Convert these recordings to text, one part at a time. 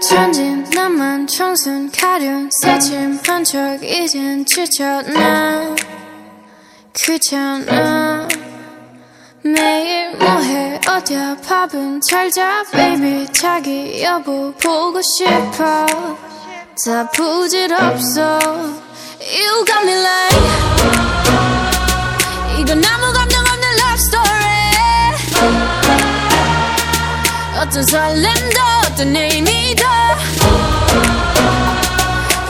천진 나만 청순 가련 새침한 척 이젠 지쳤나? 귀찮아 매일 뭐해? 어디야? 밥은 잘자? Baby 자기 여보 보고 싶어. 다 부질없어. You got me like 어떤 설렘도 어떤 의미도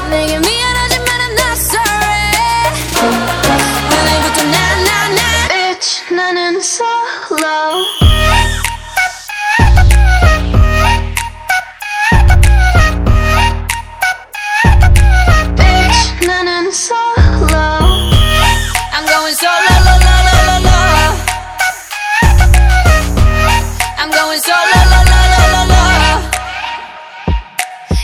내게 미안하지만 I'm not sorry 오늘부터 나나나 Bitch 나는 solo Bitch 나는 solo I'm going solo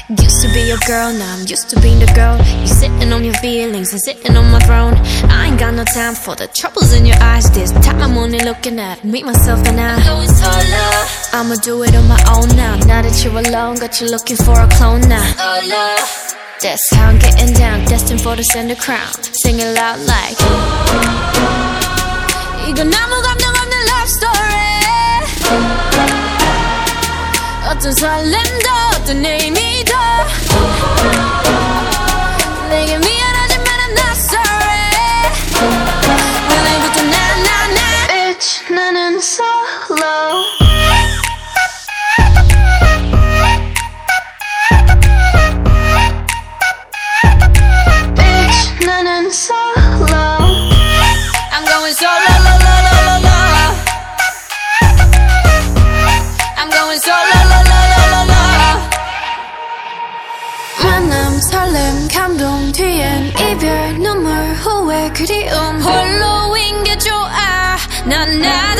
Used to be your girl, now I'm used to being the girl. You're sitting on your feelings and sitting on my throne. I ain't got no time for the troubles in your eyes. This time I'm only looking at me, myself, and I. Going solo. I'ma do it on my own now. Now that you're alone, got you looking for a clone now. Solo. That's how I'm getting down, destined for the center crown. Sing it loud like. 어떤 설렘도 어떤 의미도 내게 미안하지만 I'm not sorry 오늘부터 나나나 Bitch 나는 solo Bitch 나는 solo I'm going solo lo lo lo lo lo I'm going solo 설렘 감동 뒤엔 이별 눈물 후회 그리움. 홀로인 게 좋아. 난 나